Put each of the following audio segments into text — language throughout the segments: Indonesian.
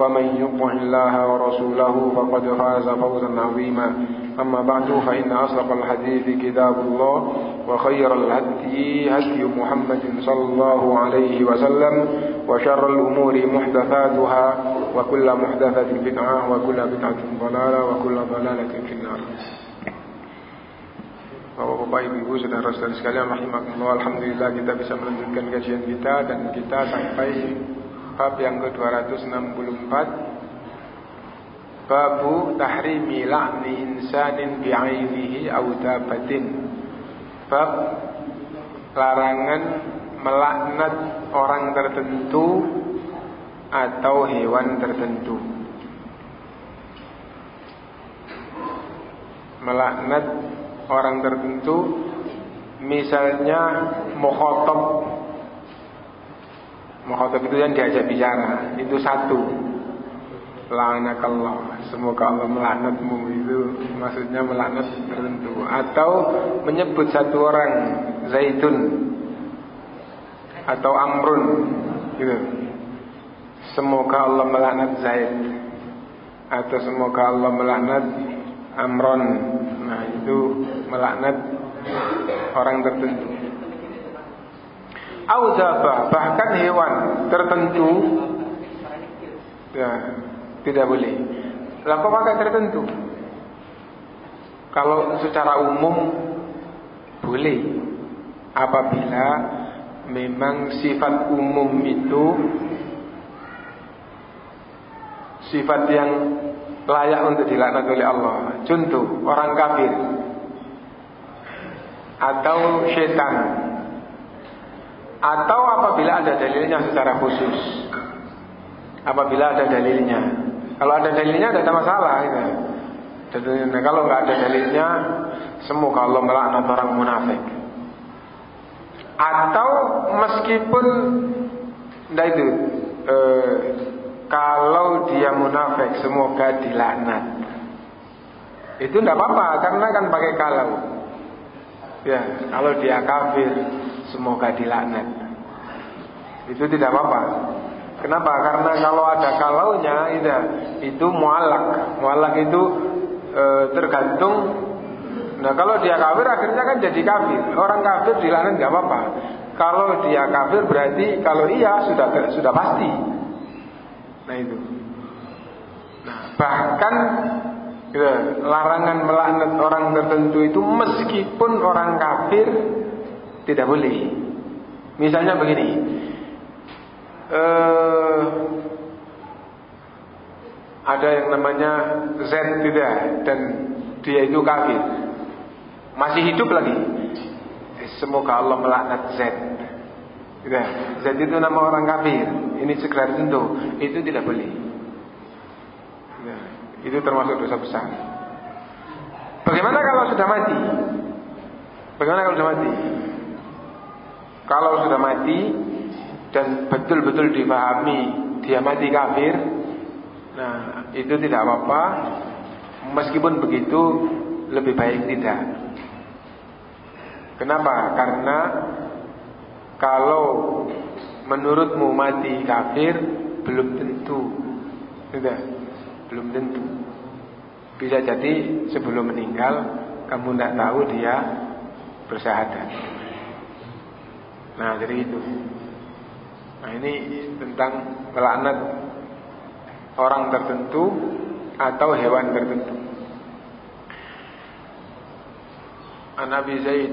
ومن يطع الله ورسوله فقد فاز فوزا عظيما أما بعد فإن أصدق الحديث كتاب الله وخير الهدي هدي محمد صلى الله عليه وسلم وشر الأمور محدثاتها وكل محدثة بدعة وكل بدعة ضلالة وكل ضلالة في النار Bapak-bapak, ibu-ibu, saudara-saudara sekalian rahimakumullah. Alhamdulillah kita bisa melanjutkan kajian kita dan kita sampai bab yang ke-264 Babu tahrimi la'ni insanin bi'ainihi aw dabatin. Bab larangan melaknat orang tertentu atau hewan tertentu. Melaknat orang tertentu misalnya mukhotob mukhotob itu yang diajak bicara. Itu satu. Lanakallah semoga Allah melaknatmu. Itu maksudnya melaknat tertentu. Atau menyebut satu orang zaitun. Atau amrun. Gitu. Semoga Allah melaknat zaid. Atau semoga Allah melaknat amron. Nah itu melaknat orang tertentu Auzabah bahkan hewan tertentu ya tidak boleh. Kok pakai tertentu? Kalau secara umum boleh apabila memang sifat umum itu sifat yang layak untuk dilaknat oleh Allah. Contoh orang kafir atau setan atau apabila ada dalilnya secara khusus. Apabila ada dalilnya. Kalau ada dalilnya tidak ada masalah gitu. Nah, kalau nggak ada dalilnya, semoga Allah melaknat orang munafik. Atau meskipun nah itu eh, kalau dia munafik semoga dilaknat. Itu tidak apa-apa karena kan pakai kalau. Ya, kalau dia kafir semoga dilaknat. Itu tidak apa-apa. Kenapa? Karena kalau ada kalaunya itu, itu mualak. Mualak itu e, tergantung. Nah kalau dia kafir akhirnya kan jadi kafir. Orang kafir dilaknat nggak apa-apa. Kalau dia kafir berarti kalau iya sudah sudah pasti. Nah itu. Nah bahkan ya, larangan melaknat orang tertentu itu meskipun orang kafir tidak boleh. Misalnya begini, uh, ada yang namanya Z tidak dan dia itu kafir. Masih hidup lagi. Semoga Allah melaknat Z tidak Z itu nama orang kafir. Ini segera tentu. Itu tidak boleh. Tidak. itu termasuk dosa besar. Bagaimana kalau sudah mati? Bagaimana kalau sudah mati kalau sudah mati dan betul-betul dipahami dia mati kafir, nah itu tidak apa-apa. Meskipun begitu lebih baik tidak. Kenapa? Karena kalau menurutmu mati kafir belum tentu, tidak, belum tentu. Bisa jadi sebelum meninggal kamu tidak tahu dia bersahadat. Nah jadi itu. Nah ini tentang melaknat orang tertentu atau hewan tertentu. An Abi Zaid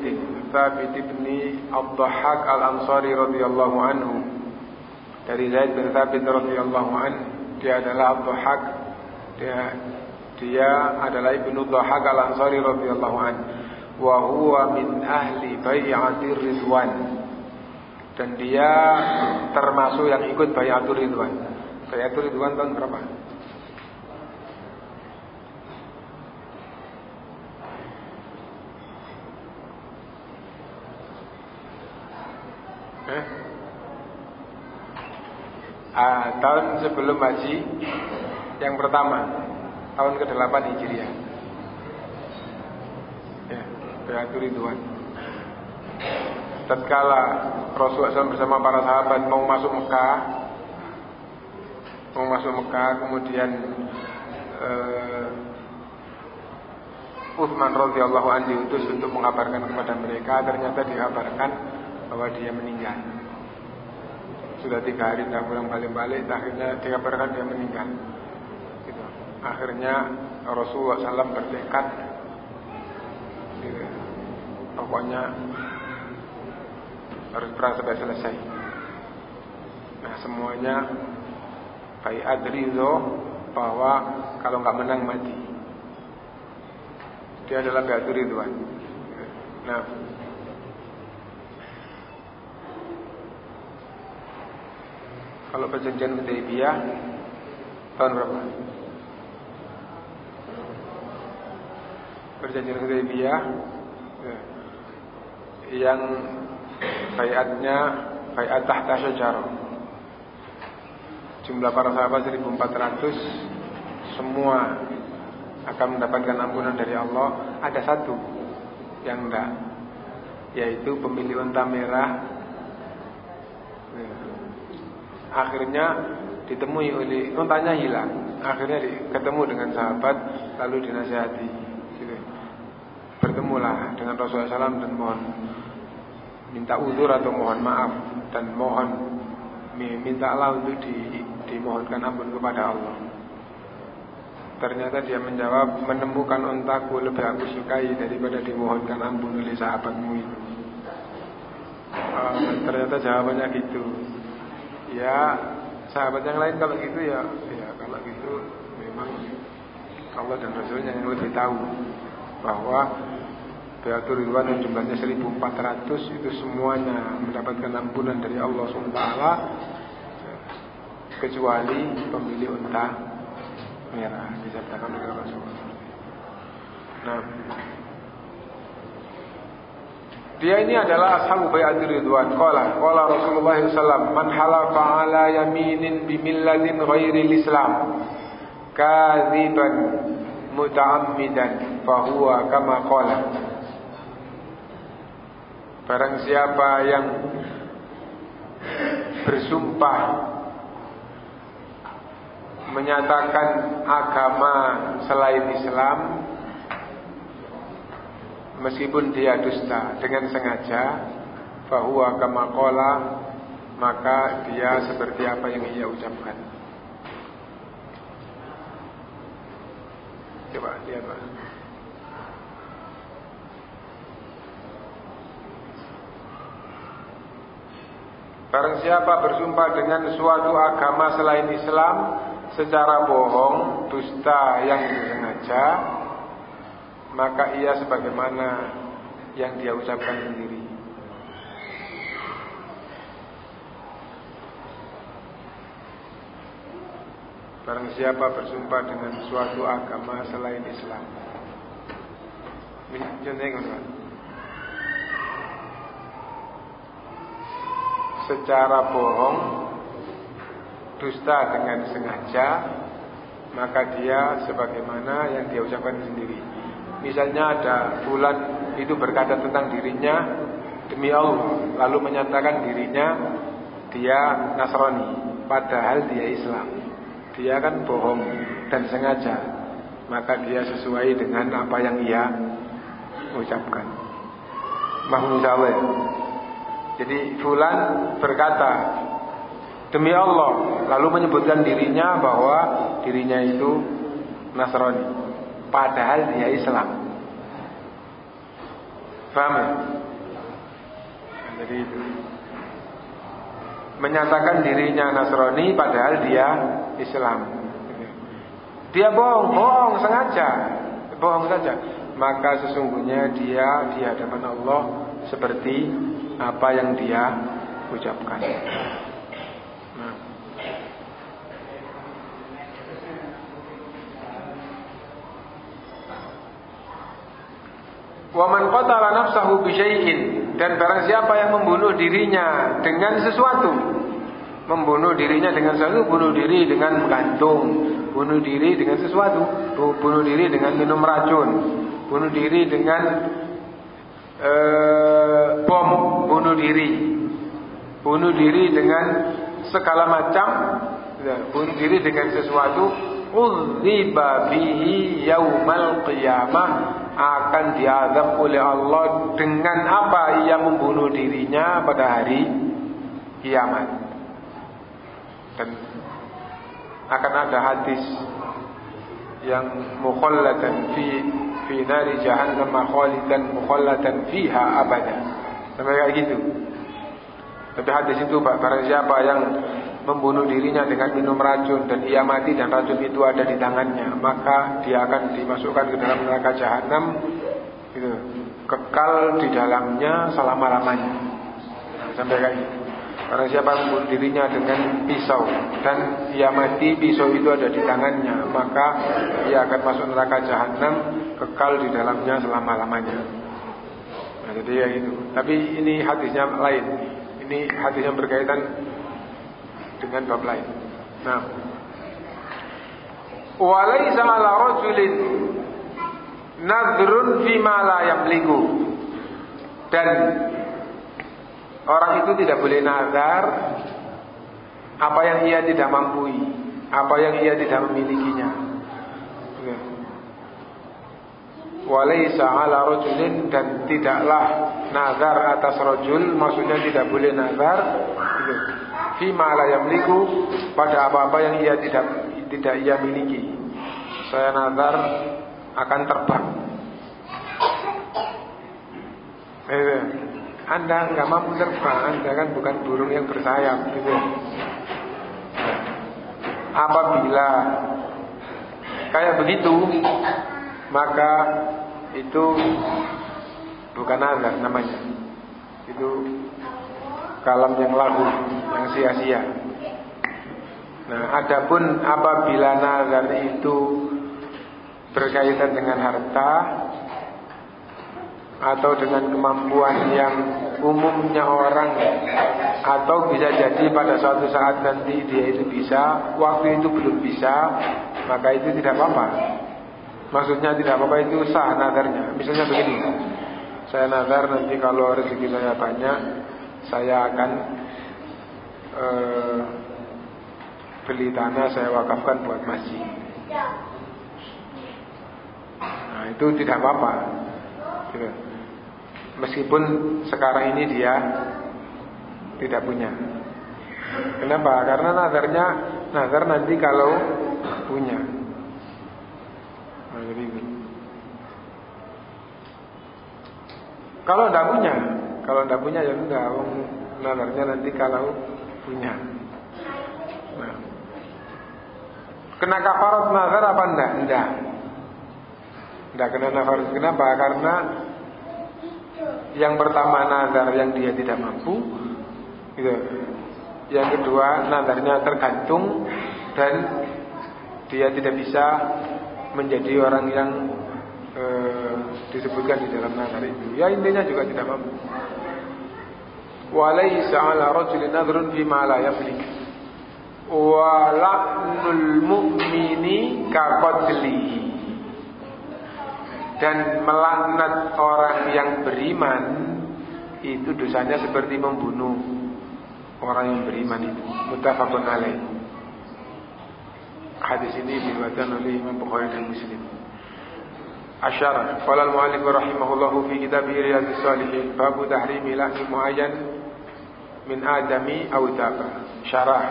Thabit bin Abdahak Al-Ansari radhiyallahu anhu. Dari Zaid bin Thabit radhiyallahu anhu dia adalah Abdahak dia dia adalah ibnu Dhahak Al-Ansari radhiyallahu anhu wa huwa min ahli bai'atir ridwan dan dia termasuk yang ikut bai'atur ridwan bai'atur ridwan tahun berapa Eh? Ah, tahun sebelum haji yang pertama tahun ke-8 Hijriah. Ya, Bayatul Ridwan. Tatkala Rasulullah SAW bersama para sahabat mau masuk Mekah, mau masuk Mekah, kemudian uh, Uthman radhiyallahu anhu diutus untuk mengabarkan kepada mereka, ternyata dikabarkan bahwa dia meninggal. Sudah tiga hari tidak pulang balik-balik, akhirnya dikabarkan dia meninggal. Gitu. Akhirnya Rasulullah SAW bertekad, gitu. pokoknya harus perang sampai selesai. Nah semuanya baik adrizo bahwa kalau nggak menang mati. Dia adalah Baiatur Ridwan. Nah, Kalau perjanjian Hudaybiyah tahun berapa? Perjanjian Hudaybiyah ya, yang bayatnya bayat tahta syajarah. Jumlah para sahabat 1400 semua akan mendapatkan ampunan dari Allah. Ada satu yang enggak, yaitu pemilih unta merah Akhirnya ditemui oleh untanya hilang. Akhirnya ketemu dengan sahabat lalu dinasihati. Bertemulah dengan Rasulullah SAW dan mohon minta uzur atau mohon maaf dan mohon minta Allah untuk di, dimohonkan ampun kepada Allah. Ternyata dia menjawab menemukan untaku lebih aku sukai daripada dimohonkan ampun oleh sahabatmu itu. Uh, ternyata jawabannya gitu ya sahabat yang lain kalau gitu ya ya kalau gitu memang Allah dan Rasulnya yang lebih tahu bahwa Bayatul Ridwan yang jumlahnya 1400 itu semuanya mendapatkan ampunan dari Allah SWT kecuali pemilih unta merah disertakan oleh Rasulullah. Nah, dia ini adalah ashabu bai'atir ridwan. Qala qala Rasulullah sallallahu man halafa ala yaminin bi millatin ghairi islam kadziban muta'ammidan fahuwa kama qala. Barang siapa yang bersumpah menyatakan agama selain Islam meskipun dia dusta dengan sengaja bahwa kamakola maka dia seperti apa yang ia ucapkan. Coba lihat Pak. Barang siapa bersumpah dengan suatu agama selain Islam secara bohong, dusta yang disengaja, maka ia sebagaimana yang dia ucapkan sendiri. Barang siapa bersumpah dengan suatu agama selain Islam. Contohnya Secara bohong Dusta dengan sengaja Maka dia sebagaimana yang dia ucapkan sendiri Misalnya ada bulan itu berkata tentang dirinya demi Allah, lalu menyatakan dirinya dia Nasrani, padahal dia Islam. Dia kan bohong dan sengaja, maka dia sesuai dengan apa yang ia ucapkan. Mahmud Allah. Jadi fulan berkata demi Allah lalu menyebutkan dirinya bahwa dirinya itu Nasrani padahal dia Islam. Paham ya? Jadi menyatakan dirinya Nasrani padahal dia Islam. Dia bohong, bohong sengaja, bohong saja. Maka sesungguhnya dia di hadapan Allah seperti apa yang dia ucapkan. Nah. Waman qatala nafsahu bisyai'in dan barang siapa yang membunuh dirinya dengan sesuatu membunuh dirinya dengan sesuatu bunuh diri dengan gantung bunuh diri dengan sesuatu bunuh diri dengan minum racun bunuh diri dengan uh, bom bunuh diri. Bunuh diri dengan segala macam. Ya, bunuh diri dengan sesuatu. Udziba bihi yaumal qiyamah. Akan diadab oleh Allah dengan apa ia membunuh dirinya pada hari kiamat. Dan akan ada hadis yang mukhallatan fi fi nari jahannam khalidan mukhallatan fiha abada. Sampai kayak gitu. Tapi hadis itu barang siapa yang membunuh dirinya dengan minum racun dan ia mati dan racun itu ada di tangannya, maka dia akan dimasukkan ke dalam neraka jahanam gitu. Kekal di dalamnya selama-lamanya. Sampai kayak gitu. Karena siapa membunuh dirinya dengan pisau dan ia mati pisau itu ada di tangannya, maka ia akan masuk neraka jahanam kekal di dalamnya selama-lamanya. Nah, jadi ya itu. Tapi ini hadisnya lain. Ini hadis yang berkaitan dengan bab lain. Nah, walaysa ala rajulin nadrun fima la yamliku. Dan orang itu tidak boleh nazar apa yang ia tidak mampu, apa yang ia tidak memilikinya. Ya. Walaysa ala rajulin dan tidaklah nazar atas rajul maksudnya tidak boleh nazar gitu fima la yamliku pada apa-apa yang ia tidak tidak ia miliki. Saya nazar akan terbang. Eh, anda nggak mampu terbang, Anda kan bukan burung yang bersayap, gitu. Apabila kayak begitu, maka itu bukan nazar namanya. Itu kalam yang lagu, yang sia-sia. Nah, adapun apabila nazar itu berkaitan dengan harta atau dengan kemampuan yang umumnya orang atau bisa jadi pada suatu saat nanti dia itu bisa, waktu itu belum bisa, maka itu tidak apa-apa. Maksudnya tidak apa-apa itu sah nazarnya. Misalnya begini, saya nazar nanti kalau rezeki saya banyak, saya akan uh, beli tanah saya wakafkan buat masjid. Nah itu tidak apa-apa. Gitu. Meskipun sekarang ini dia tidak punya. Kenapa? Karena nazarnya nazar nanti kalau punya. Nah, jadi Kalau tidak punya, kalau tidak punya ya enggak, nalarnya nanti kalau punya. Nah. Kena kafarat nazar apa enggak? Enggak. Enggak kena kafarat. Kenapa? Karena yang pertama nazar yang dia tidak mampu gitu. Yang kedua nazarnya tergantung dan dia tidak bisa menjadi orang yang eh, disebutkan di dalam nazar itu. Ya intinya juga tidak mampu. Walaysa ala rajulin la mu'mini Dan melaknat orang yang beriman itu dosanya seperti membunuh orang yang beriman itu. Muttafaqun alaih. Hadis ini diriwayatkan oleh Imam Bukhari dan Muslim. Asyara Qala al-mu'allif rahimahullahu fi kitabih Riyadhus Shalihin babu tahrimi lahmi muayyan min adami awtaba. Syarah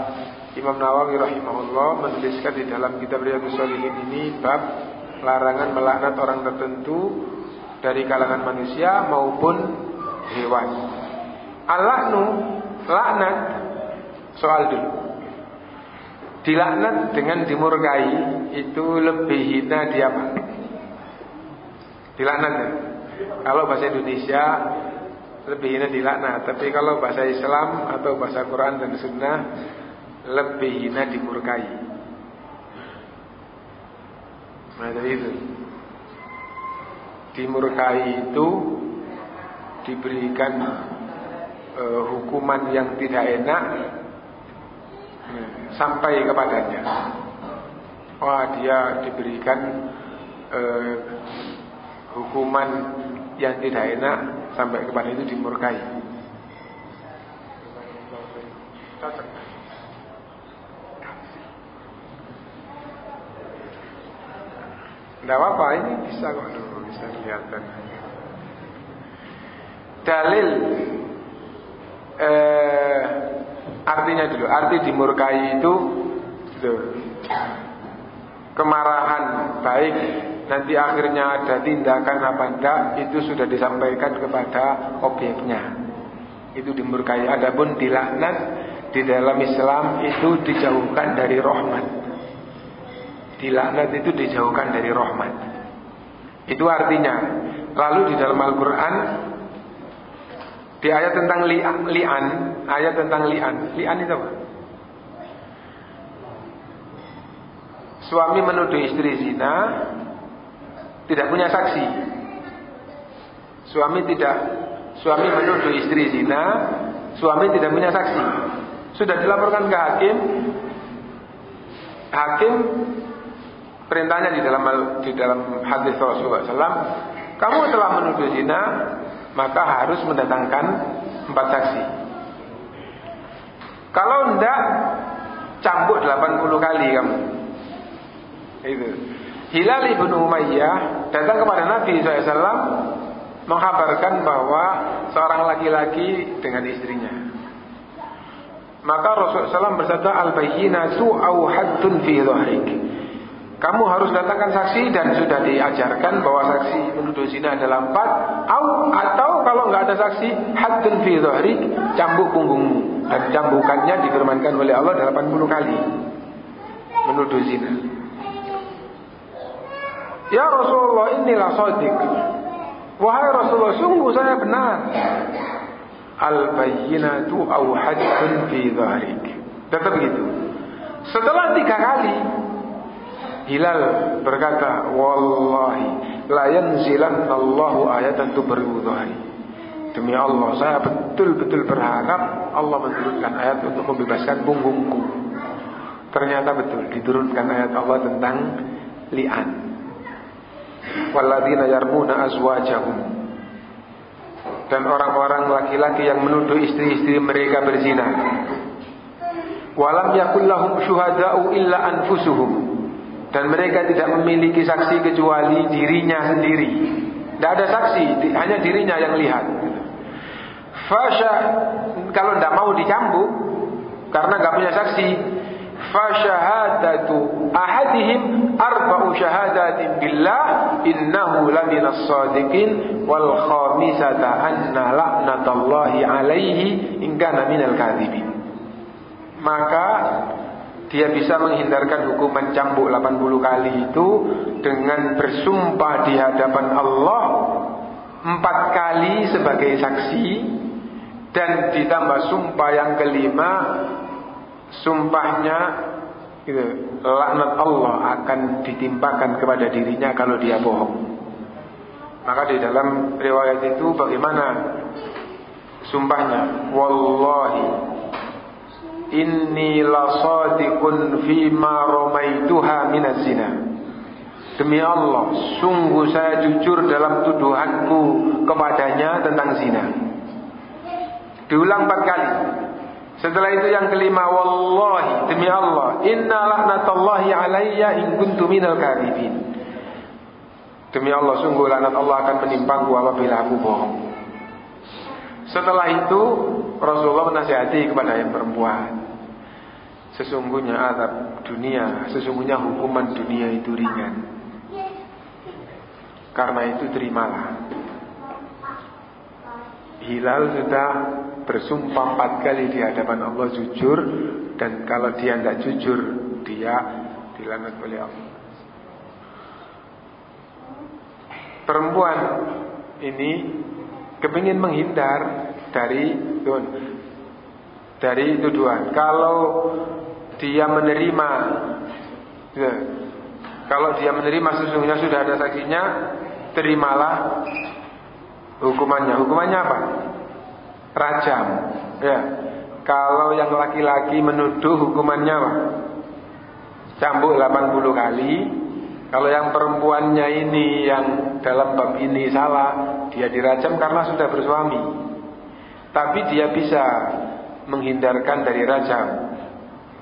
Imam Nawawi rahimahullah menuliskan di dalam kitab Riyadhus Shalihin ini bab larangan melaknat orang tertentu dari kalangan manusia maupun hewan. Al-laknu laknat soal dulu. Dilaknat dengan dimurkai itu lebih hina di apa? Dilaknat ya? Kalau bahasa Indonesia lebih hina dilaknat, tapi kalau bahasa Islam atau bahasa Quran dan Sunnah lebih hina dimurkai. Nah, itu. Dimurkai itu diberikan uh, hukuman yang tidak enak uh, sampai kepadanya. Wah, dia diberikan uh, hukuman yang tidak enak sampai kepada itu dimurkai. Tidak apa-apa, ini bisa kok dulu, bisa kelihatan. Dalil eh, artinya dulu, arti dimurkai itu itu kemarahan baik nanti akhirnya ada tindakan apa enggak itu sudah disampaikan kepada objeknya. Itu dimurkai. Adapun dilaknat di dalam Islam itu dijauhkan dari rahmat Dilaknat itu dijauhkan dari rahmat. Itu artinya. Lalu di dalam Al-Quran di ayat tentang li'an, ayat tentang li'an. Li'an itu apa? Suami menuduh istri zina tidak punya saksi. Suami tidak suami menuduh istri zina, suami tidak punya saksi. Sudah dilaporkan ke hakim. Hakim Perintahnya di dalam di dalam hadis Rasulullah SAW, kamu telah menuduh zina, maka harus mendatangkan empat saksi. Kalau tidak, cambuk 80 kali kamu. Itu. Hilal ibn Umayyah datang kepada Nabi SAW menghabarkan bahwa seorang laki-laki dengan istrinya. Maka Rasulullah SAW bersabda al-bayyinatu au haddun fi dhahrik. Kamu harus datangkan saksi dan sudah diajarkan bahwa saksi menuduh zina adalah empat. Atau kalau nggak ada saksi, haddun fi dhahrik, cambuk punggungmu. Dan cambukannya difirmankan oleh Allah 80 kali. Menuduh zina. Ya Rasulullah inilah sodik. Wahai Rasulullah, sungguh saya benar. Al-bayyinatu au haddun fi dhahrik. Tetap begitu. Setelah tiga kali Hilal berkata, Wallahi, la yanzilanallahu ayatan tubarudhari. Demi Allah, saya betul-betul berharap Allah menurunkan ayat untuk membebaskan punggungku. Ternyata betul diturunkan ayat Allah tentang li'an. Walladzina yarmuna azwajahum. Dan orang-orang laki-laki yang menuduh istri-istri mereka berzina. Walam yakullahum syuhada'u illa anfusuhum dan mereka tidak memiliki saksi kecuali dirinya sendiri. Tidak ada saksi, hanya dirinya yang lihat. Fasha kalau tidak mau dicambuk karena nggak punya saksi, fashahadatu ahadihim arba'u syahadatin billah innahu laminas sadiqin wal khamisata anna la'natallahi alaihi in kana minal kadhibin. Maka dia bisa menghindarkan hukuman cambuk 80 kali itu dengan bersumpah di hadapan Allah empat kali sebagai saksi dan ditambah sumpah yang kelima sumpahnya gitu, laknat Allah akan ditimpakan kepada dirinya kalau dia bohong. Maka di dalam riwayat itu bagaimana sumpahnya? Wallahi Inni lasadiqun fima ramaituha minaz zina. Demi Allah, sungguh saya jujur dalam tuduhanku kepadanya tentang zina. Diulang empat kali. Setelah itu yang kelima, wallahi demi Allah, inna laknatallahi alayya in kuntu minal kadhibin. Demi Allah, sungguh laknat Allah akan menimpaku apabila aku bohong. Setelah itu Rasulullah menasihati kepada yang perempuan. Sesungguhnya azab dunia, sesungguhnya hukuman dunia itu ringan. Karena itu terimalah. Hilal sudah bersumpah empat kali di hadapan Allah jujur dan kalau dia tidak jujur dia dilanat oleh Allah. Perempuan ini kepingin menghindar dari dari tuduhan. Kalau dia menerima, ya, kalau dia menerima sesungguhnya sudah ada saksinya, terimalah hukumannya. Hukumannya apa? Rajam. Ya. Kalau yang laki-laki menuduh hukumannya apa? Cambuk 80 kali. Kalau yang perempuannya ini yang dalam bab ini salah, dia dirajam karena sudah bersuami. Tapi dia bisa menghindarkan dari rajam.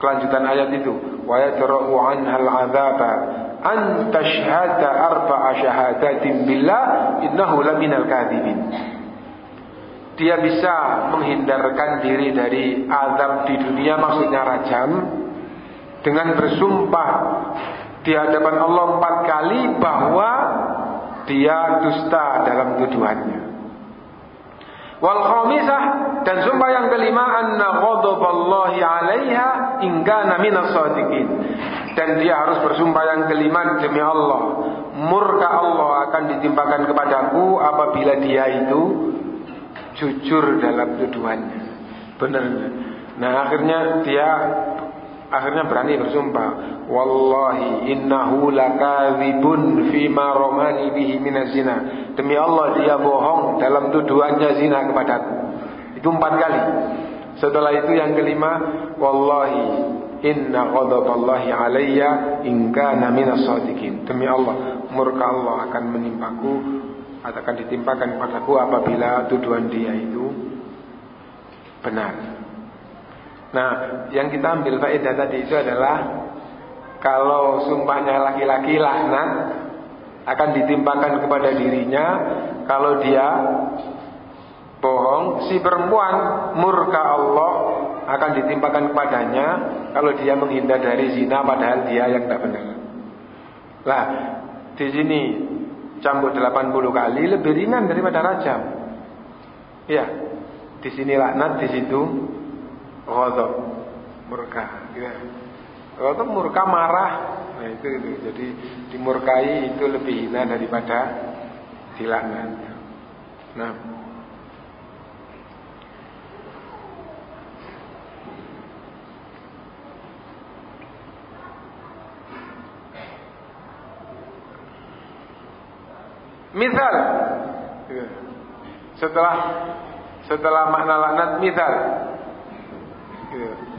Kelanjutan ayat itu, wa yadra'u 'anhal 'adzaba an tashhada arba'a syahadatin billah innahu laminal kadhibin. Dia bisa menghindarkan diri dari azab di dunia maksudnya rajam dengan bersumpah di hadapan Allah empat kali bahwa dia dusta dalam tuduhannya. Wal khamisah dan sumpah yang kelima anna ghadaballahi 'alaiha in kana minas shadiqin. Dan dia harus bersumpah yang kelima demi Allah, murka Allah akan ditimpakan kepadaku apabila dia itu jujur dalam tuduhannya. Benar. Nah, akhirnya dia akhirnya berani bersumpah wallahi innahu lakadzibun fima romani bihi minazina demi Allah dia bohong dalam tuduhannya zina kepadaku itu empat kali. Setelah itu yang kelima wallahi inna ghadaballahi alayya in kana minas demi Allah murka Allah akan menimpaku akan ditimpakan kepadaku apabila tuduhan dia itu benar Nah, yang kita ambil faedah tadi itu adalah kalau sumpahnya laki-laki laknat akan ditimpakan kepada dirinya, kalau dia bohong, si perempuan murka Allah akan ditimpakan kepadanya kalau dia menghindar dari zina padahal dia yang tidak benar. Lah, di sini cambuk 80 kali lebih ringan daripada rajam. Ya, di sini laknat, di situ ghadab murka ya ghadab murka marah. Nah itu itu. Jadi dimurkai itu lebih hina daripada dilaknat. Nah. Misal. Ya. Setelah Setelah makna laknat Misal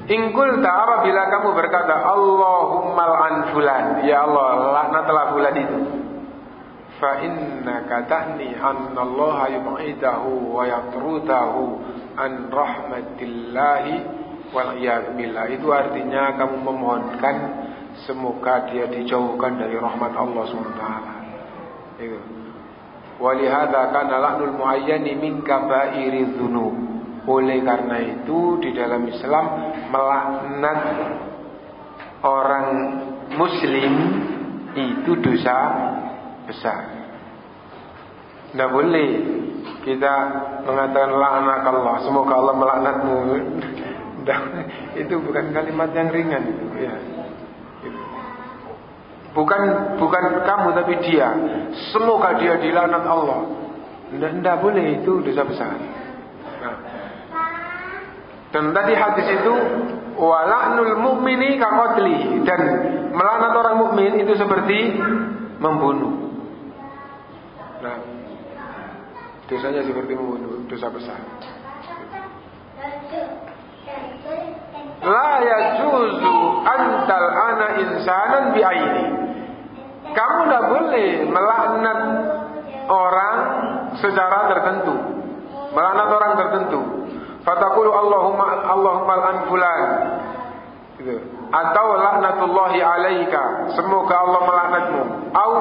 Ingkul ta'ara bila kamu berkata Allahumma an fulan Ya Allah laknatlah fulan itu. Fa innaka tahni anna Allah yub'idahu wa yatrutahu an rahmatillahi wal billah. Itu artinya kamu memohonkan semoga dia dijauhkan dari rahmat Allah SWT Walihada kana la'nul muayyani min kabairi dhunub oleh karena itu di dalam Islam melaknat orang muslim itu dosa besar. Tidak boleh kita mengatakan laknat Allah, semoga Allah melaknatmu. itu bukan kalimat yang ringan ya. Bukan bukan kamu tapi dia. Semoga dia dilaknat Allah. Tidak boleh itu dosa besar. Dan tadi hadis itu wala'nul mu'mini kaqatli dan melaknat orang mukmin itu seperti membunuh. Nah, dosanya seperti membunuh, dosa besar. La yajuzu antal ana insanan bi'aini. Kamu tidak boleh melaknat orang secara tertentu. Melaknat orang tertentu. Fatakulu Allahumma Allahumma an fulan. Gitu. Atau laknatullahi alaika, semoga Allah melaknatmu. Au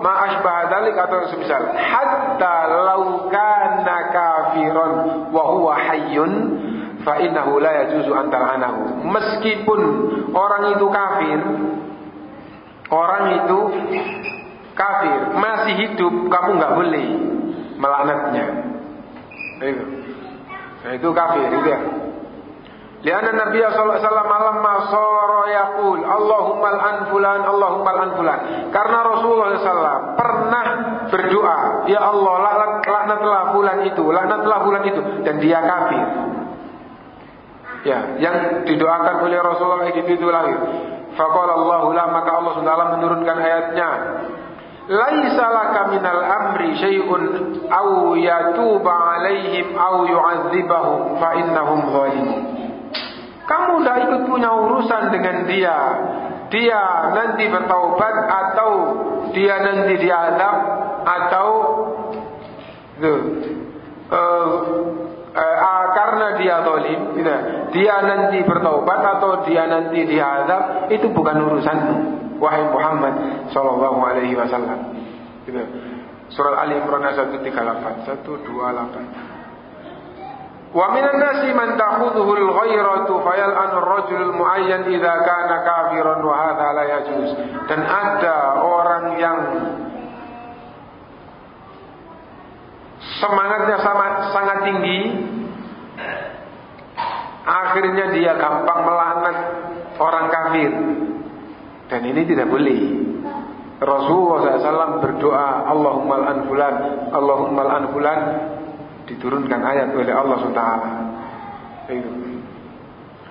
ma asbah dalik atau semisal. Hatta law kana kafiran wa huwa hayyun fa innahu la yajuzu an tal'anahu. Meskipun orang itu kafir, orang itu kafir masih hidup, kamu nggak boleh melaknatnya. Itu. Nah, itu kafir ya. Lianna Nabi sallallahu alaihi wasallam malam masara yaqul Allahumma al fulan Allahumma al fulan. Karena Rasulullah SAW pernah berdoa, ya Allah laknatlah fulan itu, laknatlah fulan itu dan dia kafir. Ya, yang didoakan oleh Rasulullah itu itu lahir. Faqala Allahu la maka Allah SWT menurunkan ayatnya Laisa laka minal amri syai'un aw yatuba alaihim aw yu'adzibahum fa innahum zalimun. Kamu tidak ikut punya urusan dengan dia. Dia nanti bertaubat atau dia nanti diadab atau tuh, uh, uh, karena dia zalim, gitu. dia nanti bertaubat atau dia nanti diadab itu bukan urusanmu wahai Muhammad sallallahu alaihi wasallam. Gitu. Surah Ali Imran 138 128 Wa minan nasi man ta'khudhuhu al-ghairatu fayal'anu ar-rajul al-mu'ayyan idza kana kafiran wa hadha la yajuz. Dan ada orang yang semangatnya sama, sangat tinggi akhirnya dia gampang melaknat orang kafir dan ini tidak boleh. Rasulullah SAW berdoa, Allahumma al fulan, Allahumma al fulan, diturunkan ayat oleh Allah SWT.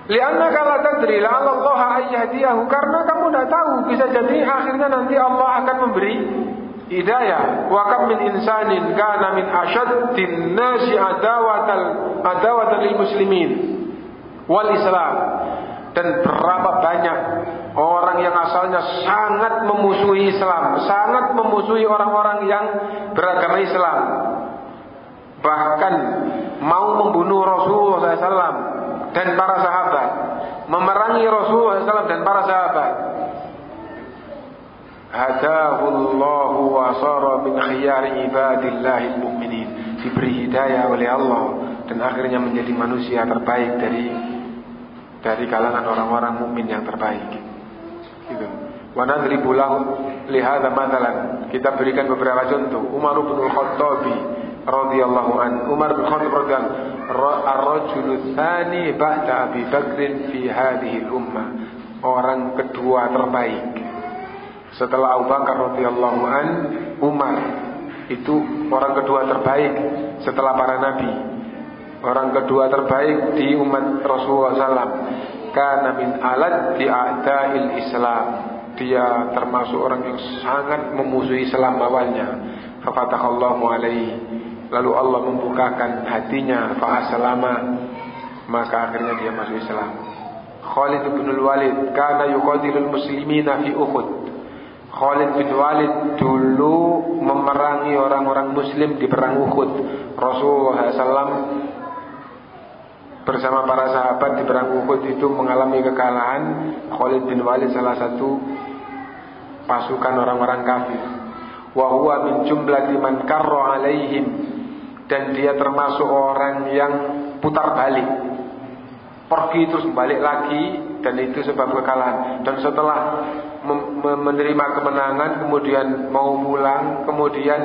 Lianna kala tadri la Allah ayyahdiyahu karena kamu tidak tahu bisa jadi akhirnya nanti Allah akan memberi hidayah. Wa kam min insanin kana min ashaddin nasi adawatal adawatan lil muslimin wal Islam. Dan berapa banyak orang yang asalnya sangat memusuhi Islam, sangat memusuhi orang-orang yang beragama Islam. Bahkan mau membunuh Rasulullah SAW dan para sahabat, memerangi Rasulullah SAW dan para sahabat. Hadahullahu wa sara min khiyari mu'minin. Diberi hidayah oleh Allah dan akhirnya menjadi manusia terbaik dari dari kalangan orang-orang mukmin yang terbaik. Gitu. Wa nadribu lahu lihada matalan. Kita berikan beberapa contoh. Umar bin Al-Khattab radhiyallahu an. Umar bin Khattab radhiyallahu ar-rajulu tsani ba'da Abi Bakr fi hadhihi al-ummah. Orang kedua terbaik. Setelah Abu Bakar radhiyallahu an, Umar itu orang kedua terbaik setelah para nabi orang kedua terbaik di umat Rasulullah SAW karena min alat di a'da'il Islam. Dia termasuk orang yang sangat memusuhi Islam awalnya. Fafatahallahu alaihi. Lalu Allah membukakan hatinya. Fa'asalama maka akhirnya dia masuk Islam. Khalid bin Walid. Karena yuqatilul muslimina fi Uhud. Khalid bin Walid dulu memerangi orang-orang muslim di perang Uhud. Rasulullah SAW bersama para sahabat di perang Uhud itu mengalami kekalahan. Khalid bin Walid salah satu pasukan orang-orang kafir. Wa huwa min jumlati man karra alaihim. Dan dia termasuk orang yang putar balik. Pergi terus balik lagi dan itu sebab kekalahan. Dan setelah menerima kemenangan kemudian mau pulang kemudian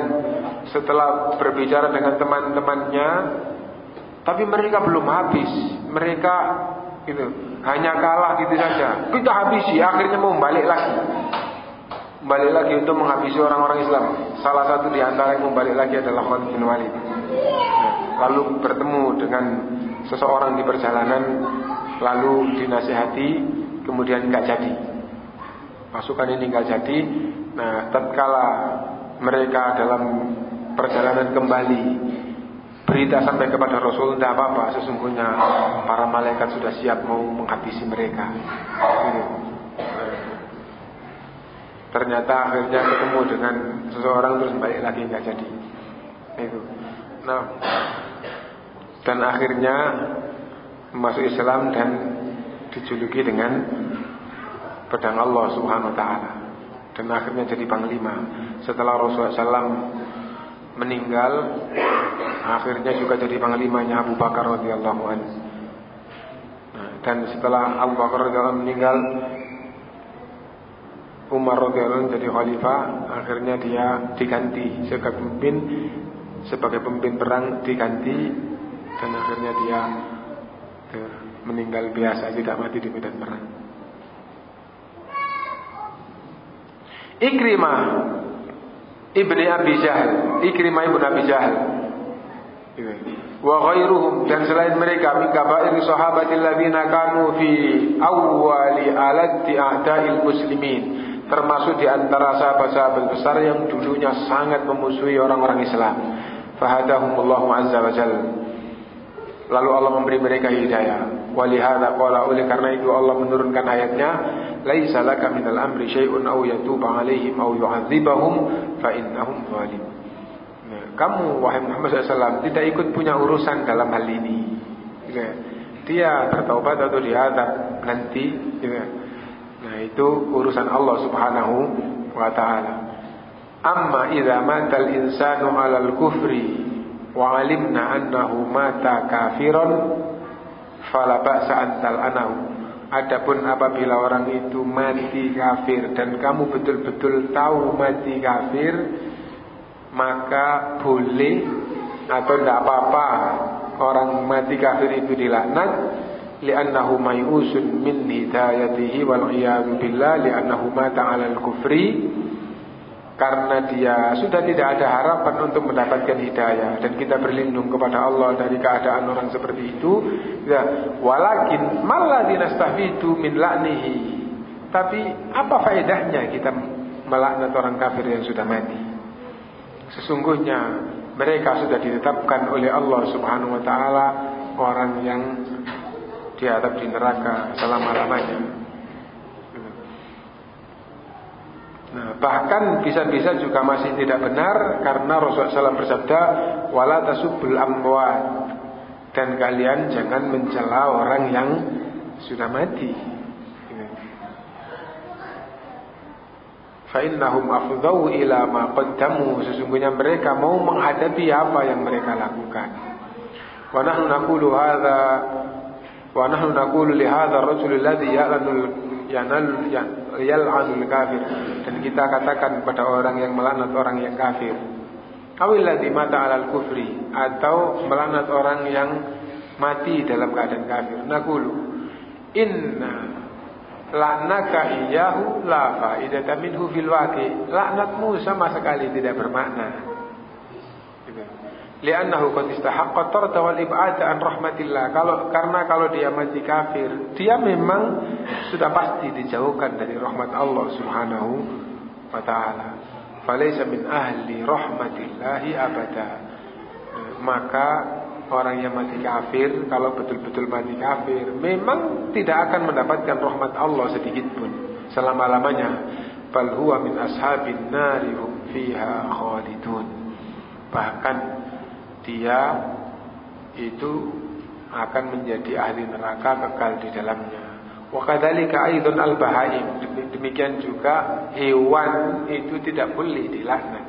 setelah berbicara dengan teman-temannya tapi mereka belum habis. Mereka itu hanya kalah gitu saja. Kita habisi, akhirnya mau balik lagi. Balik lagi untuk menghabisi orang-orang Islam. Salah satu di antara yang membalik lagi adalah Khalid bin Walid. Lalu bertemu dengan seseorang di perjalanan, lalu dinasihati, kemudian nggak jadi. Pasukan ini nggak jadi. Nah, tatkala mereka dalam perjalanan kembali berita sampai kepada Rasul tidak apa-apa sesungguhnya para malaikat sudah siap mau menghabisi mereka ini. ternyata akhirnya ketemu dengan seseorang terus balik lagi nggak jadi itu nah dan akhirnya masuk Islam dan dijuluki dengan pedang Allah Subhanahu wa taala dan akhirnya jadi panglima. Setelah Rasulullah SAW meninggal, akhirnya juga jadi panglimanya Abu Bakar radhiyallahu anhu. Nah, dan setelah Abu Bakar radhiyallahu meninggal, Umar radhiyallahu anhu jadi khalifah, akhirnya dia diganti sebagai pemimpin sebagai pemimpin perang diganti dan akhirnya dia meninggal biasa tidak mati di medan perang. Ikrimah ibni Abi Jahal, Ikrimah ibni Abi Jahal. Wa ghairuhum dan selain mereka min kabair sahabatil ladzina kanu fi awwali alati a'da'il muslimin termasuk di antara sahabat-sahabat besar yang dulunya sangat memusuhi orang-orang Islam. Fahadahumullahu azza wa jalla. Lalu Allah memberi mereka hidayah. Walihada qala oleh karena itu Allah menurunkan ayatnya, "Laisa laka minal amri syai'un aw yatuba 'alaihim aw yu'adzibahum fa innahum zalim." Nah, kamu wahai Muhammad SAW tidak ikut punya urusan dalam hal ini. Ya. Dia bertaubat atau diadab nanti. Ya. Nah, itu urusan Allah Subhanahu wa taala. Amma idza matal insanu 'alal kufri wa alimna annahu mata kafiron fala ba'sa antal anahu Adapun apabila orang itu mati kafir dan kamu betul-betul tahu mati kafir maka boleh atau tidak apa-apa orang mati kafir itu dilaknat. Li'annahu mayusun min hidayatihi wal iyadu billah li'annahu mata 'alal kufri karena dia sudah tidak ada harapan untuk mendapatkan hidayah. Dan kita berlindung kepada Allah dari keadaan orang seperti itu. Ya walakin itu min la'nihi. Tapi apa faedahnya kita melaknat orang kafir yang sudah mati? Sesungguhnya mereka sudah ditetapkan oleh Allah Subhanahu wa taala orang yang diadab di neraka selama-lamanya Nah, bahkan bisa-bisa juga masih tidak benar karena Rasulullah SAW bersabda wala tasubbul amwat dan kalian jangan mencela orang yang sudah mati. Fa'innahum afdhau ila ma qaddamu sesungguhnya mereka mau menghadapi apa yang mereka lakukan. Wa nahnu naqulu hadza wa nahnu naqulu li hadza ar-rajul alladhi ya'lanu yanal yal'anul kafir. Dan kita katakan pada orang yang melaknat orang yang kafir. Awil ladzi mata alal kufri atau melaknat orang yang mati dalam keadaan kafir. Naqulu inna laknaka iyahu la faidata minhu fil waqi. Laknatmu sama sekali tidak bermakna li'annahu qad istahaqqa tarda wal ib'ada an rahmatillah. Kalau karena kalau dia mati kafir, dia memang sudah pasti dijauhkan dari rahmat Allah Subhanahu wa taala. Falaysa min ahli rahmatillahi abada. Maka orang yang mati kafir kalau betul-betul mati kafir memang tidak akan mendapatkan rahmat Allah sedikit pun selama-lamanya. Bal huwa min ashabin nari hum fiha khalidun. Bahkan dia itu akan menjadi ahli neraka kekal di dalamnya. Wa kadzalika aidun al-bahaim. Demikian juga hewan itu tidak boleh dilaknat.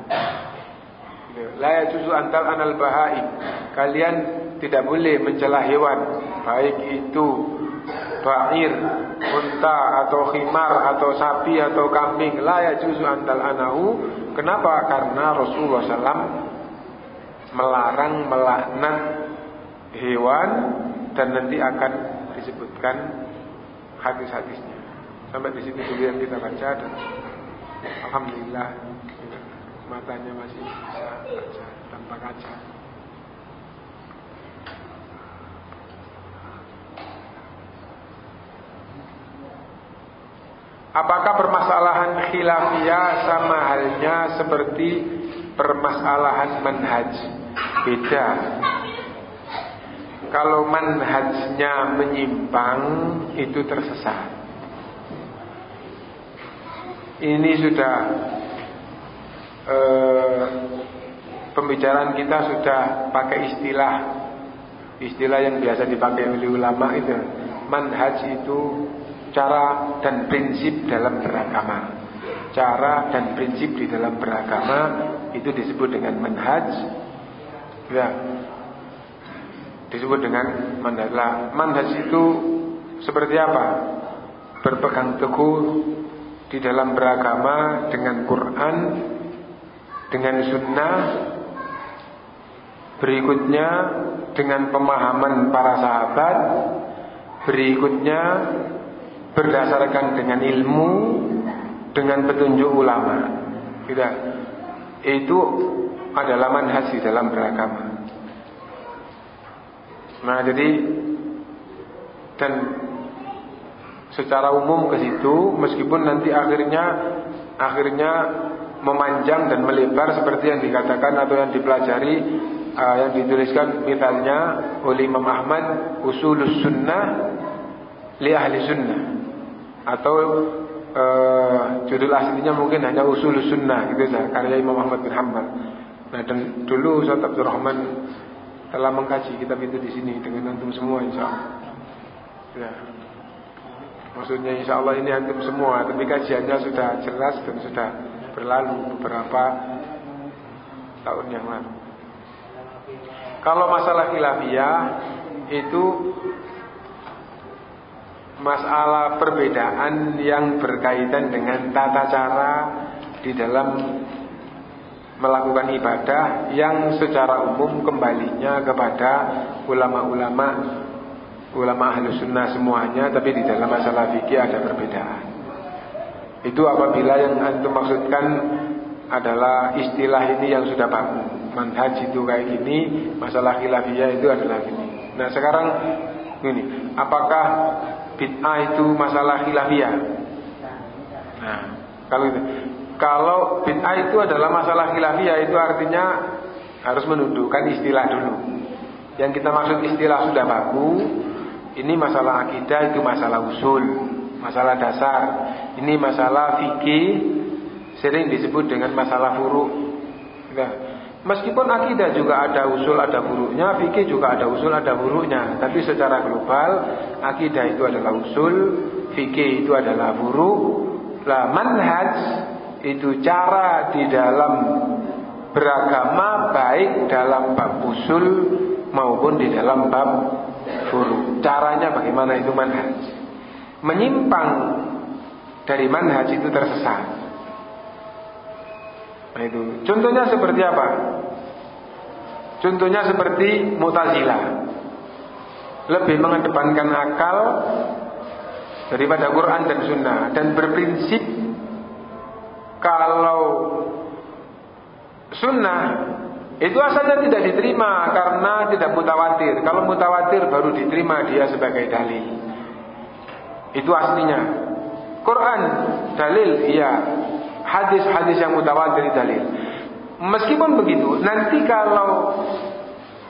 La yajuzu antal anal bahaim. Kalian tidak boleh mencela hewan, baik itu ba'ir, unta atau khimar atau sapi atau kambing. La yajuzu antal anahu. Kenapa? Karena Rasulullah SAW melarang melaknat hewan dan nanti akan disebutkan hadis-hadisnya. Sampai di sini dulu yang kita baca dan alhamdulillah matanya masih bisa baca tanpa kaca. Apakah permasalahan khilafiyah sama halnya seperti permasalahan manhaj? Beda. Kalau manhajnya menyimpang itu tersesat. Ini sudah eh, pembicaraan kita sudah pakai istilah istilah yang biasa dipakai oleh ulama itu manhaj itu cara dan prinsip dalam beragama. Cara dan prinsip di dalam beragama itu disebut dengan manhaj. Ya. Disebut dengan manhaj. Lah, manhaj itu seperti apa? Berpegang teguh di dalam beragama dengan Quran, dengan sunnah, berikutnya dengan pemahaman para sahabat, berikutnya berdasarkan dengan ilmu, dengan petunjuk ulama. Tidak. Itu adalah manhaj di dalam beragama. Nah, jadi dan secara umum ke situ meskipun nanti akhirnya akhirnya memanjang dan melebar seperti yang dikatakan atau yang dipelajari uh, yang dituliskan misalnya oleh Imam Ahmad usulus sunnah li ahli sunnah atau uh, judul aslinya mungkin hanya usulus sunnah gitu saja karya Imam Ahmad bin Hanbal nah dan dulu Ustaz Abdul Rahman telah mengkaji kitab itu di sini dengan antum semua insya Allah ya. Maksudnya insya Allah ini antum semua Tapi kajiannya sudah jelas dan sudah berlalu beberapa tahun yang lalu Kalau masalah khilafiyah Itu Masalah perbedaan yang berkaitan dengan tata cara Di dalam melakukan ibadah Yang secara umum kembalinya kepada ulama-ulama ulama ahli sunnah semuanya tapi di dalam masalah fikih ada perbedaan. Itu apabila yang antum maksudkan adalah istilah ini yang sudah baku manhaj itu kayak gini masalah khilafiyah itu adalah gini. Nah sekarang gini apakah bid'ah itu masalah khilafiyah? Nah kalau itu kalau bid'ah itu adalah masalah khilafiyah itu artinya harus menundukkan istilah dulu yang kita maksud istilah sudah baku ini masalah akidah itu masalah usul, masalah dasar. Ini masalah fikih sering disebut dengan masalah furu. Nah, meskipun akidah juga ada usul ada furu'nya, fikih juga ada usul ada furu'nya. Tapi secara global akidah itu adalah usul, fikih itu adalah furu'. Lah manhaj itu cara di dalam beragama baik dalam bab usul maupun di dalam bab furu. Caranya bagaimana itu manhaj? Menyimpang dari manhaj itu tersesat. Nah itu. Contohnya seperti apa? Contohnya seperti Mu'tazilah. Lebih mengedepankan akal daripada Quran dan Sunnah dan berprinsip kalau Sunnah itu asalnya tidak diterima karena tidak mutawatir. Kalau mutawatir baru diterima dia sebagai dalil. Itu aslinya. Quran dalil, iya. Hadis-hadis yang mutawatir dalil. Meskipun begitu, nanti kalau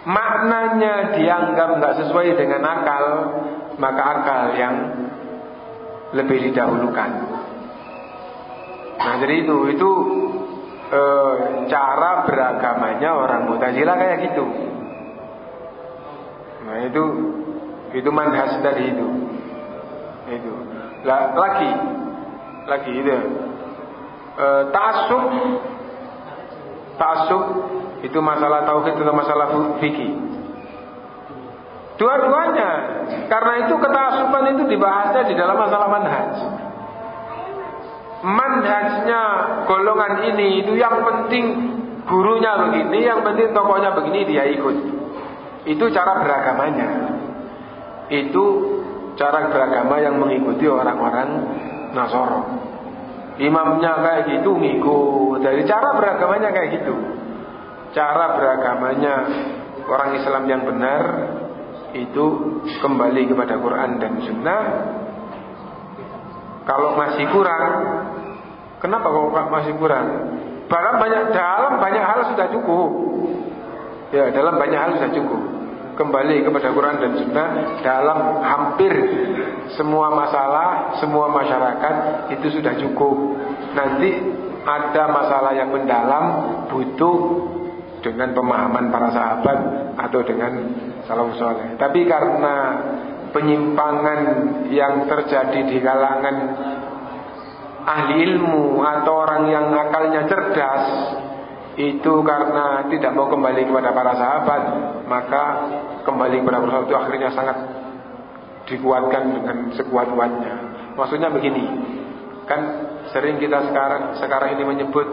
maknanya dianggap nggak sesuai dengan akal, maka akal yang lebih didahulukan. Nah, jadi itu itu e, cara beragamanya orang Mu'tazilah kayak gitu. Nah itu itu manhaj tadi itu. Itu. Lagi lagi itu. E, ta'assub ta'assub itu masalah tauhid atau masalah fikih. Dua-duanya karena itu ketasupan itu dibahasnya di dalam masalah manhaj manhajnya golongan ini itu yang penting gurunya begini, yang penting tokohnya begini dia ikut. Itu cara beragamanya. Itu cara beragama yang mengikuti orang-orang Nasoro. Imamnya kayak gitu ngikut. Dari cara beragamanya kayak gitu. Cara beragamanya orang Islam yang benar itu kembali kepada Quran dan Sunnah kalau masih kurang, kenapa kok masih kurang? Barang banyak dalam banyak hal sudah cukup. Ya, dalam banyak hal sudah cukup. Kembali kepada Quran dan Sunnah dalam hampir semua masalah, semua masyarakat itu sudah cukup. Nanti ada masalah yang mendalam butuh dengan pemahaman para sahabat atau dengan salafus soleh. Tapi karena penyimpangan yang terjadi di kalangan ahli ilmu atau orang yang akalnya cerdas itu karena tidak mau kembali kepada para sahabat maka kembali kepada Rasul itu akhirnya sangat dikuatkan dengan sekuat-kuatnya. Maksudnya begini kan sering kita sekarang sekarang ini menyebut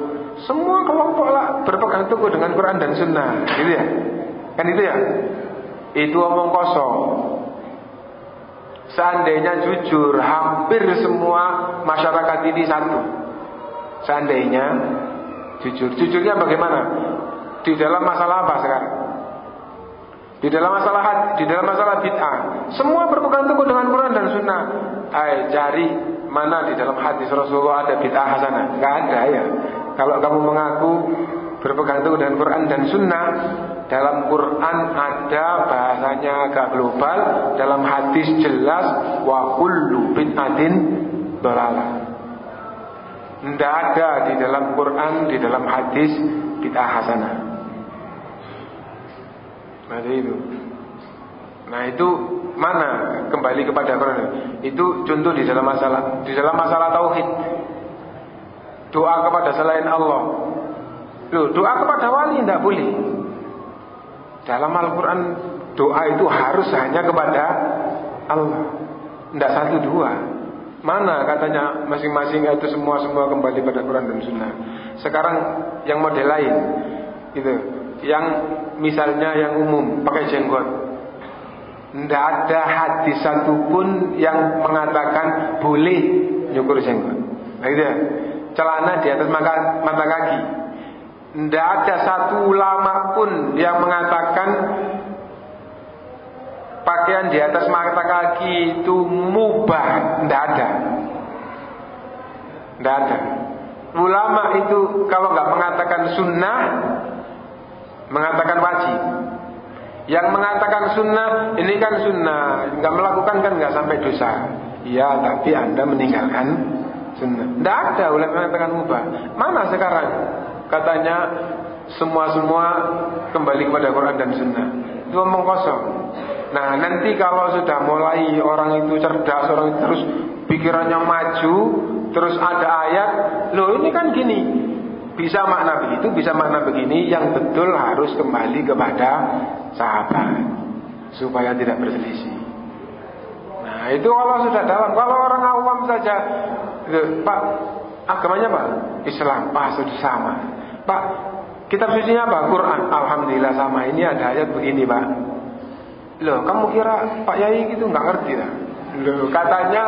semua kelompok lah berpegang teguh dengan Quran dan Sunnah gitu ya? Kan itu ya? Itu omong kosong Seandainya jujur Hampir semua masyarakat ini satu Seandainya Jujur Jujurnya bagaimana? Di dalam masalah apa sekarang? Di dalam masalah di dalam masalah bid'ah, semua berpegang teguh dengan Quran dan Sunnah. Hai, cari mana di dalam hadis Rasulullah ada bid'ah hasanah? Gak ada ya. Kalau kamu mengaku berpegang teguh dengan Quran dan Sunnah, dalam Quran ada bahasanya agak global, dalam hadis jelas wa kullu bid'atin dolalah. Tidak ada di dalam Quran, di dalam hadis bid'ah hasanah. Nah itu. Nah itu mana kembali kepada Quran? Itu contoh di dalam masalah di dalam masalah tauhid. Doa kepada selain Allah. Loh, doa kepada wali tidak boleh. Dalam Al-Quran doa itu harus hanya kepada Allah. Tidak satu dua. Mana katanya masing-masing itu semua-semua kembali pada Quran dan Sunnah. Sekarang yang model lain gitu, Yang misalnya yang umum pakai jenggot. Tidak ada hadis satupun yang mengatakan boleh nyukur jenggot. Nah gitu ya. Celana di atas mata, mata kaki tidak ada satu ulama pun yang mengatakan pakaian di atas mata kaki itu mubah. Tidak ada. Tidak ada. Ulama itu kalau nggak mengatakan sunnah, mengatakan wajib. Yang mengatakan sunnah, ini kan sunnah, nggak melakukan kan nggak sampai dosa. Iya, tapi anda meninggalkan sunnah. Tidak ada ulama mengatakan mubah. Mana sekarang? katanya semua-semua kembali kepada Quran dan Sunnah. Itu omong kosong. Nah nanti kalau sudah mulai orang itu cerdas, orang itu terus pikirannya maju, terus ada ayat, loh ini kan gini, bisa makna begitu, bisa makna begini, yang betul harus kembali kepada sahabat supaya tidak berselisih. Nah itu kalau sudah dalam, kalau orang awam saja, Pak agamanya apa? Islam, Pak sudah sama. Pak, kitab suci apa? Quran. Alhamdulillah sama. Ini ada ayat begini, Pak. Loh, kamu kira Pak Yai gitu nggak ngerti lah. Loh, katanya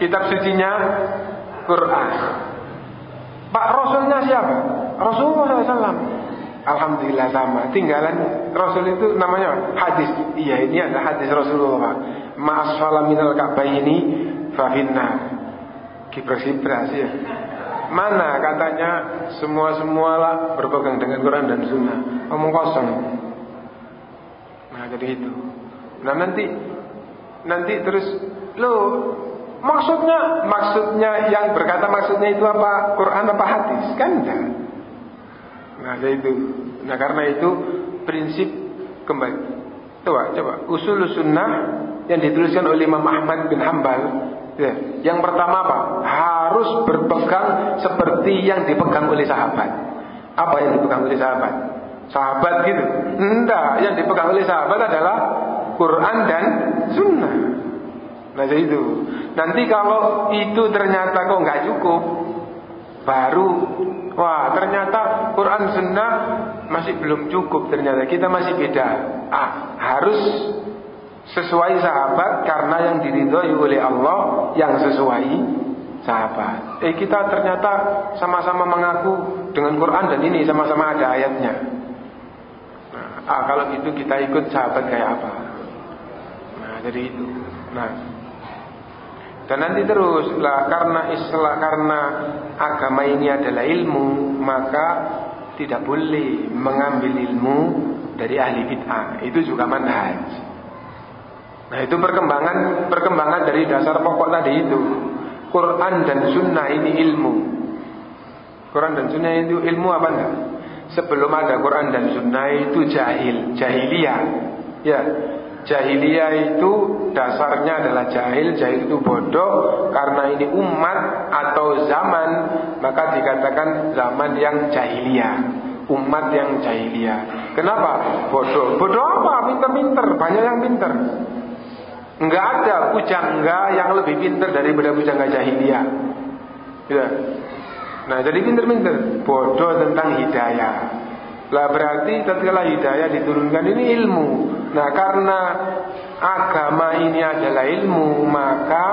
kitab sucinya Quran. Pak Rasulnya siapa? Rasulullah SAW. Alhamdulillah sama. Tinggalan Rasul itu namanya hadis. Iya, ini adalah hadis Rasulullah. Pak. Ma'asfala minal ka'bah ini fafinna. Kibras-kibras ya. Mana katanya semua-semualah berpegang dengan Quran dan Sunnah. Omong kosong. Nah jadi itu. Nah nanti nanti terus lo maksudnya maksudnya yang berkata maksudnya itu apa Quran apa hadis kan enggak. Nah jadi itu. Nah karena itu prinsip kembali. Coba coba usul sunnah yang dituliskan oleh Imam Ahmad bin Hambal Ya. Yang pertama apa? Harus berpegang seperti yang dipegang oleh sahabat. Apa yang dipegang oleh sahabat? Sahabat gitu? Enggak, yang dipegang oleh sahabat adalah Quran dan Sunnah. Nah itu. Nanti kalau itu ternyata kok nggak cukup, baru wah ternyata Quran Sunnah masih belum cukup ternyata kita masih beda. Ah harus sesuai sahabat karena yang diridhoi oleh Allah yang sesuai sahabat. Eh kita ternyata sama-sama mengaku dengan Quran dan ini sama-sama ada ayatnya. Nah, ah kalau itu kita ikut sahabat kayak apa? Nah jadi itu. Nah dan nanti terus lah karena Islam karena agama ini adalah ilmu maka tidak boleh mengambil ilmu dari ahli bid'ah itu juga manhaj. Nah itu perkembangan perkembangan dari dasar pokok tadi itu. Quran dan Sunnah ini ilmu. Quran dan Sunnah itu ilmu apa enggak? Sebelum ada Quran dan Sunnah itu jahil, jahiliyah. Ya, Jahiliyah itu dasarnya adalah jahil, jahil itu bodoh karena ini umat atau zaman maka dikatakan zaman yang jahiliyah, umat yang jahiliyah. Kenapa? Bodoh. Bodoh apa? Pinter-pinter, banyak yang pinter. Enggak ada pujangga yang lebih pinter daripada pujangga jahiliyah. Ya. Nah, jadi pinter-pinter, bodoh tentang hidayah. Lah berarti tatkala hidayah diturunkan ini ilmu. Nah karena agama ini adalah ilmu maka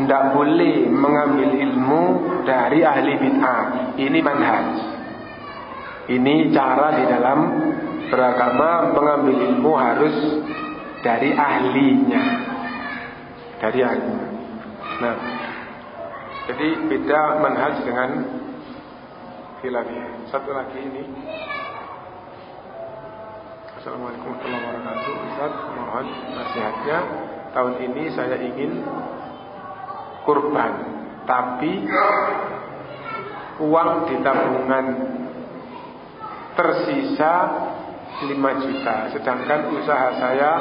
tidak boleh mengambil ilmu dari ahli bid'ah. Ini manhaj. Ini cara di dalam beragama mengambil ilmu harus dari ahlinya. Dari ahlinya. Nah, jadi beda manhaj dengan khilafiyah. Satu lagi ini. Assalamualaikum warahmatullahi wabarakatuh Ustaz mohon nasihatnya Tahun ini saya ingin kurban Tapi Uang di tabungan Tersisa 5 juta Sedangkan usaha saya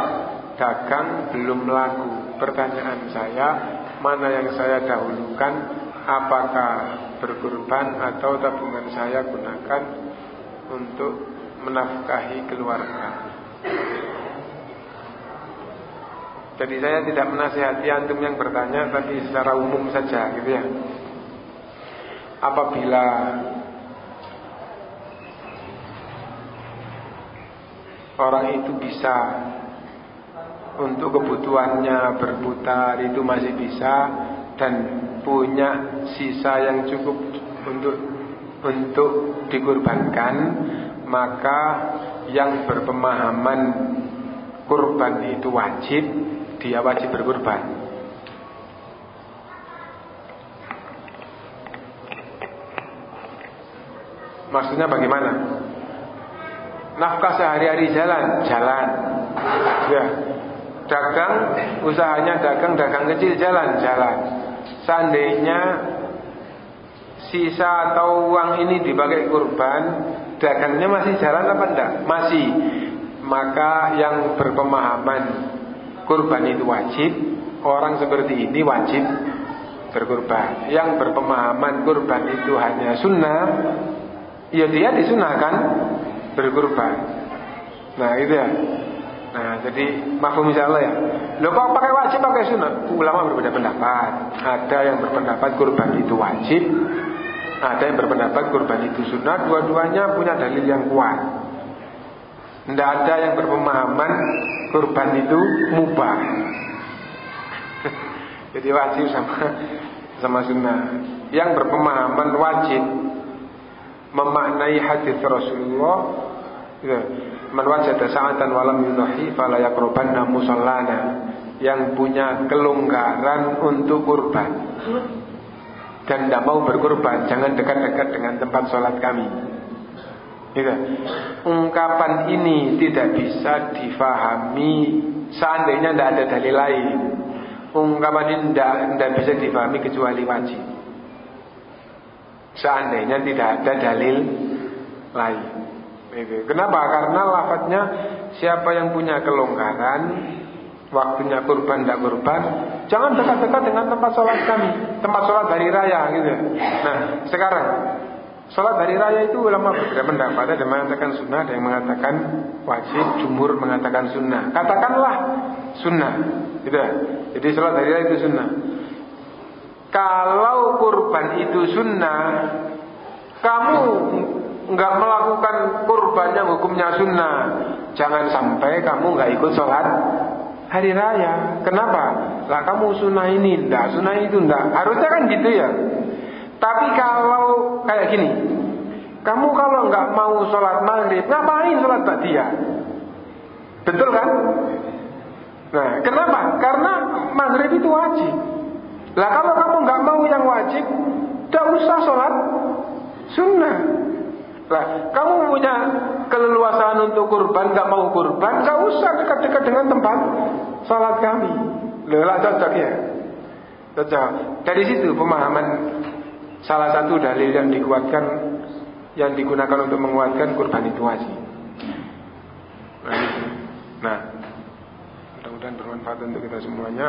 Dagang belum laku Pertanyaan saya Mana yang saya dahulukan Apakah berkurban Atau tabungan saya gunakan Untuk menafkahi keluarga. Jadi saya tidak menasihati antum yang bertanya tapi secara umum saja gitu ya. Apabila orang itu bisa untuk kebutuhannya berputar itu masih bisa dan punya sisa yang cukup untuk untuk dikurbankan maka yang berpemahaman kurban itu wajib, dia wajib berkurban. Maksudnya bagaimana? Nafkah sehari-hari jalan, jalan. Ya. Dagang, usahanya dagang, dagang kecil jalan, jalan. Seandainya sisa atau uang ini dipakai kurban, dagangnya masih jalan apa enggak? Masih. Maka yang berpemahaman kurban itu wajib, orang seperti ini wajib berkurban. Yang berpemahaman kurban itu hanya sunnah, ya dia disunahkan berkurban. Nah itu ya. Nah jadi maklum misalnya ya. Lo kok pakai wajib pakai sunnah? Ulama berbeda pendapat. Ada yang berpendapat kurban itu wajib, ada yang berpendapat kurban itu sunnah, dua-duanya punya dalil yang kuat. Tidak ada yang berpemahaman kurban itu mubah. Jadi wajib sama sama sunnah. Yang berpemahaman wajib memaknai hadis Rasulullah ya, Man wajada sa'atan walam yunahi fala yaqrubanna musallana yang punya kelonggaran untuk kurban dan tidak mau berkorban, jangan dekat-dekat dengan tempat sholat kami. Gitu. Ungkapan ini tidak bisa difahami seandainya tidak ada dalil lain. Ungkapan ini tidak bisa difahami kecuali wajib. Seandainya tidak ada dalil lain. Kenapa? Karena lafadznya siapa yang punya kelonggaran waktunya kurban tidak kurban jangan dekat-dekat dengan tempat sholat kami tempat sholat hari raya gitu. Nah sekarang sholat hari raya itu ulama berbeda pendapat. Ada yang mengatakan sunnah ada yang mengatakan wajib jumur mengatakan sunnah. Katakanlah sunnah gitu. Jadi sholat hari raya itu sunnah. Kalau kurban itu sunnah kamu nggak melakukan kurban yang hukumnya sunnah jangan sampai kamu nggak ikut sholat hari raya. Kenapa? Lah kamu sunnah ini ndak, sunnah itu ndak. Harusnya kan gitu ya. Tapi kalau kayak gini, kamu kalau nggak mau sholat maghrib, ngapain sholat ba'diyah? Betul kan? Nah, kenapa? Karena maghrib itu wajib. Lah kalau kamu nggak mau yang wajib, tidak usah sholat sunnah. Lah, kamu punya keleluasaan untuk kurban, gak mau kurban, gak usah dekat-dekat dengan tempat salat kami. Lelah cocok ya. Cocok. Dari situ pemahaman salah satu dalil yang dikuatkan yang digunakan untuk menguatkan kurban itu wajib. Nah, nah bermanfaat untuk kita semuanya.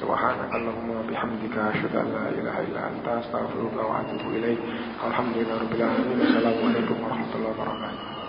Subhanakallahumma bihamdika asyhadu an la ilaha illa anta astaghfiruka wa atubu ilaik. Alhamdulillahirabbil alamin. Assalamualaikum warahmatullahi wabarakatuh.